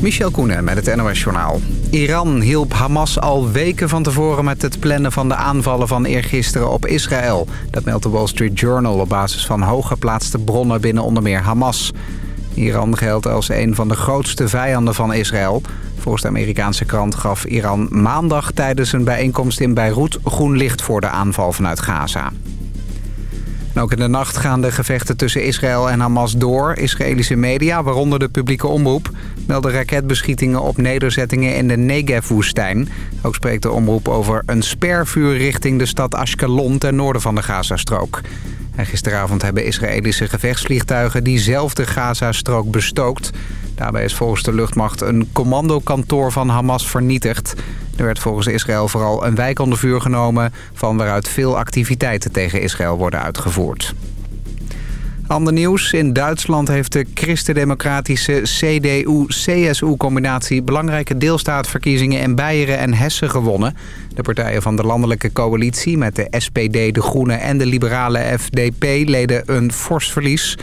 Michel Koenen met het NOS-journaal. Iran hielp Hamas al weken van tevoren met het plannen van de aanvallen van eergisteren op Israël. Dat meldt de Wall Street Journal op basis van hooggeplaatste bronnen binnen onder meer Hamas. Iran geldt als een van de grootste vijanden van Israël. Volgens de Amerikaanse krant gaf Iran maandag tijdens een bijeenkomst in Beirut groen licht voor de aanval vanuit Gaza. Ook in de nacht gaan de gevechten tussen Israël en Hamas door. Israëlische media, waaronder de publieke omroep, melden raketbeschietingen op nederzettingen in de Negev-woestijn. Ook spreekt de omroep over een spervuur richting de stad Ashkelon ten noorden van de Gazastrook. En gisteravond hebben Israëlische gevechtsvliegtuigen diezelfde Gazastrook bestookt. Daarbij is volgens de luchtmacht een commandokantoor van Hamas vernietigd. Er werd volgens Israël vooral een wijk onder vuur genomen... van waaruit veel activiteiten tegen Israël worden uitgevoerd. Ander nieuws. In Duitsland heeft de christendemocratische CDU-CSU-combinatie... belangrijke deelstaatverkiezingen in Beieren en Hessen gewonnen. De partijen van de landelijke coalitie met de SPD, de Groenen en de liberale FDP... leden een fors verlies.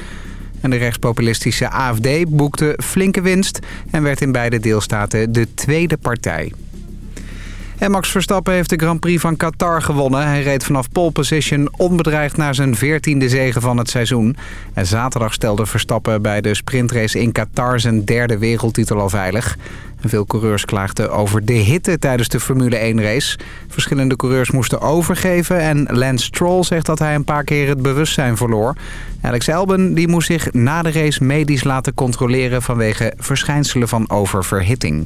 En de rechtspopulistische AFD boekte flinke winst... en werd in beide deelstaten de tweede partij. En Max Verstappen heeft de Grand Prix van Qatar gewonnen. Hij reed vanaf pole position onbedreigd naar zijn 14e zege van het seizoen. En zaterdag stelde Verstappen bij de sprintrace in Qatar zijn derde wereldtitel al veilig. En veel coureurs klaagden over de hitte tijdens de Formule 1 race. Verschillende coureurs moesten overgeven en Lance Stroll zegt dat hij een paar keer het bewustzijn verloor. Alex Albon die moest zich na de race medisch laten controleren vanwege verschijnselen van oververhitting.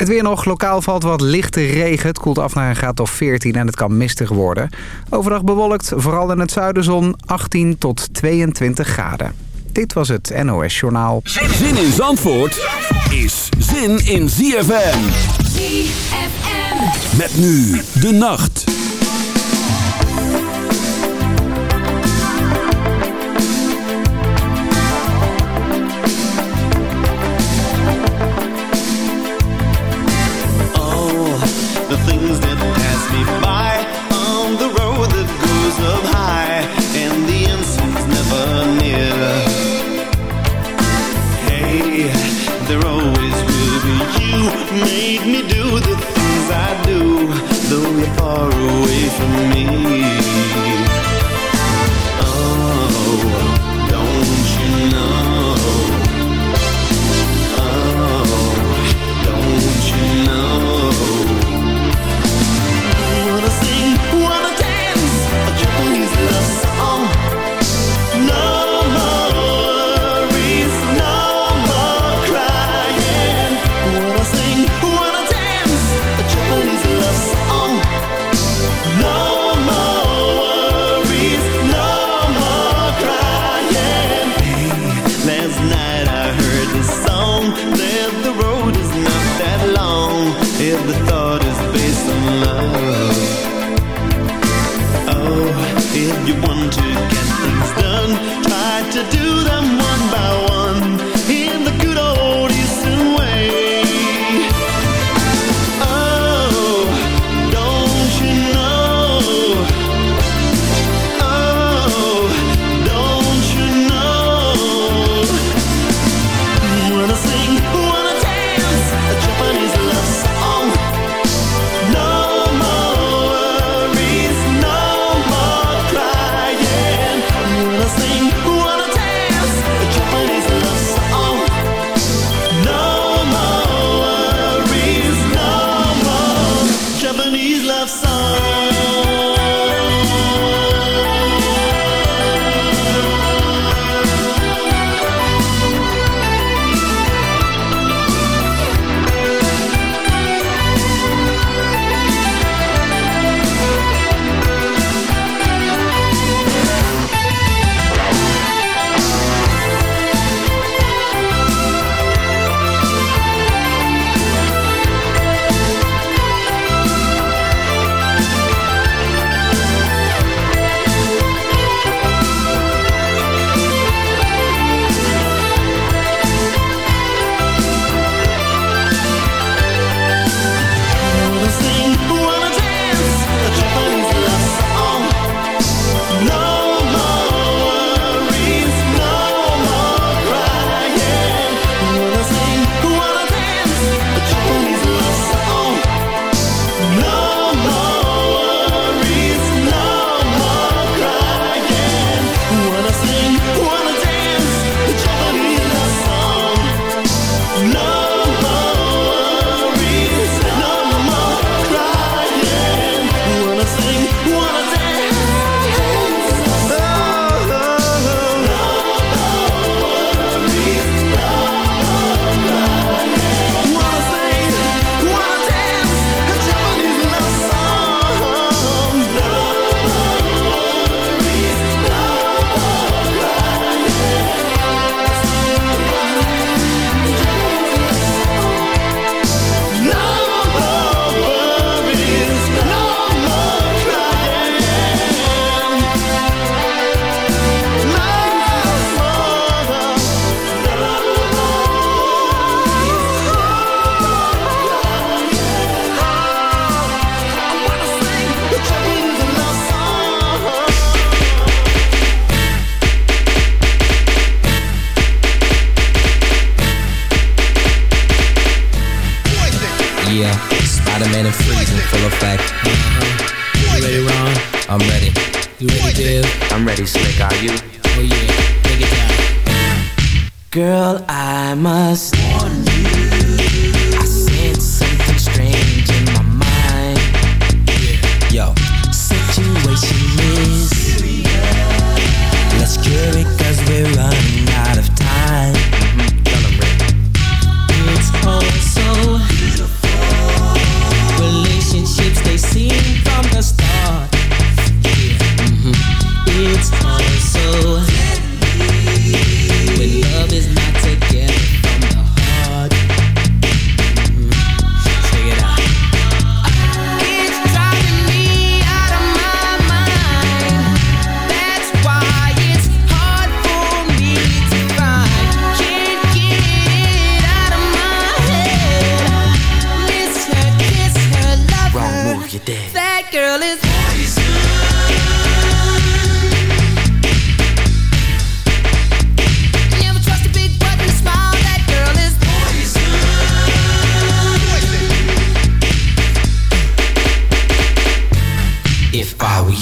Het weer nog. Lokaal valt wat lichte regen. Het koelt af naar een graad of 14 en het kan mistig worden. Overdag bewolkt, vooral in het zuiden zon, 18 tot 22 graden. Dit was het NOS Journaal. Zin in Zandvoort is zin in ZFM. ZFM. Met nu de nacht.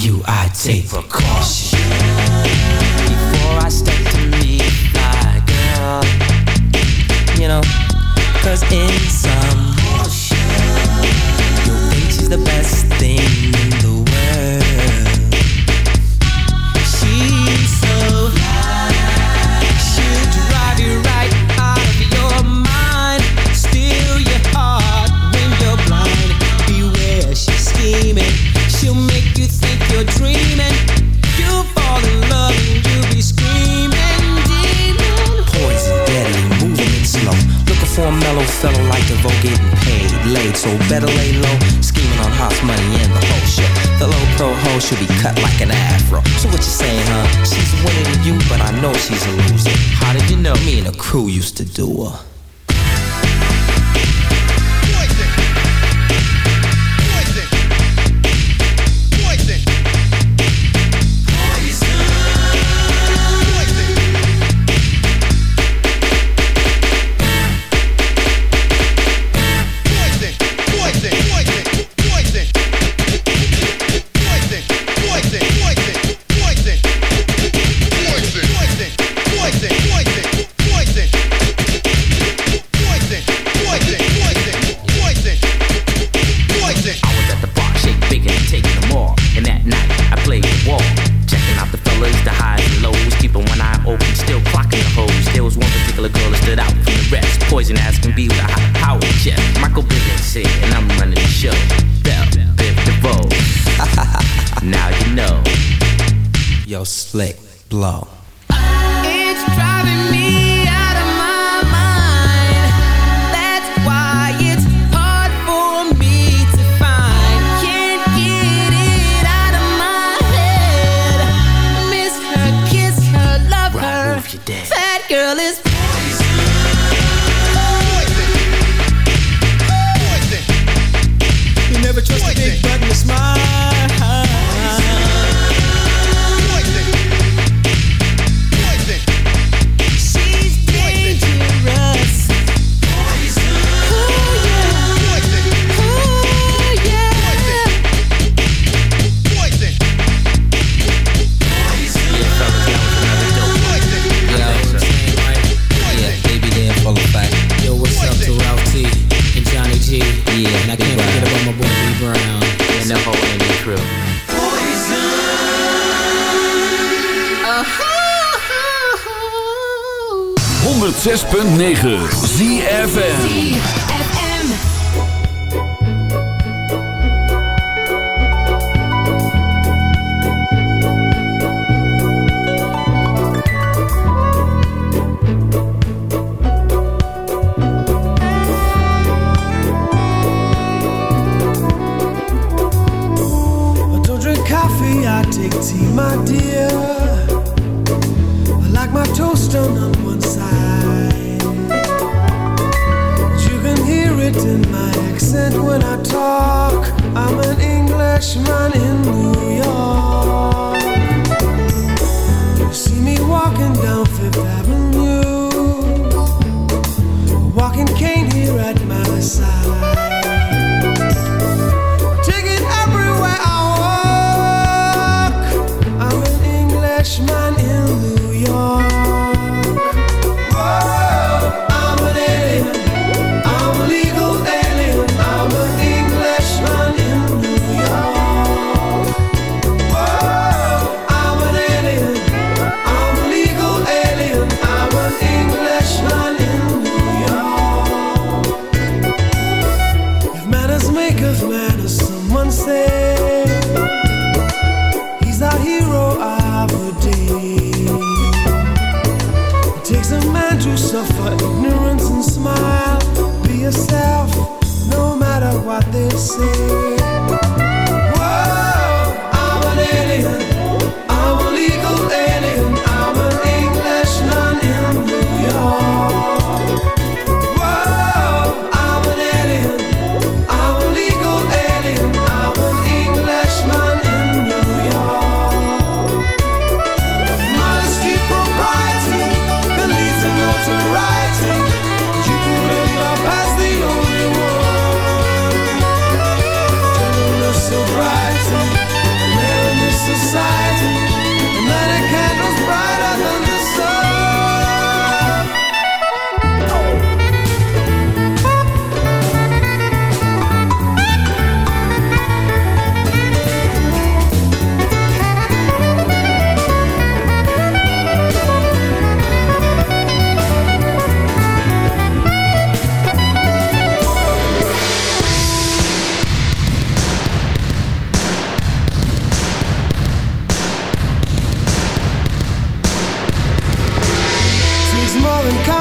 you I take for to do your slick blow. It's dry. 106.9 ZFN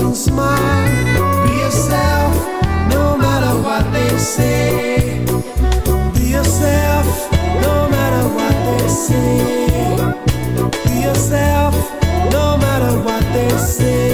so smile. Be yourself, no matter what they say. Be yourself, no matter what they say. Be yourself, no matter what they say.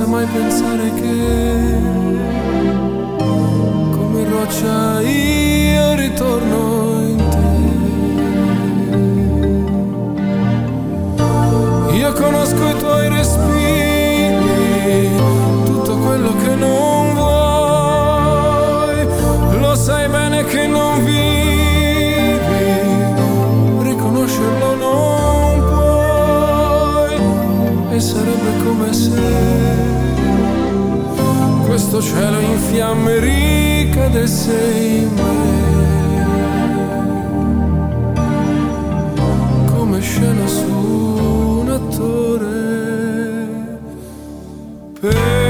senza mai pensare che come roccia io ritorno questo cielo in fiamme ricade sei me come scena su un attore per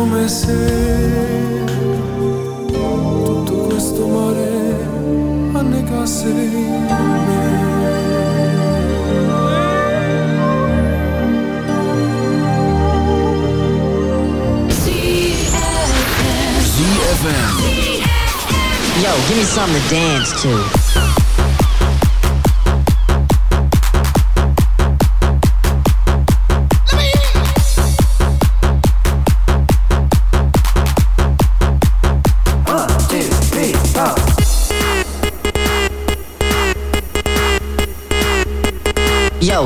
come se tutto questo mare annegasse me. Yo, give me something to dance to.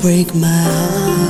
Break my heart?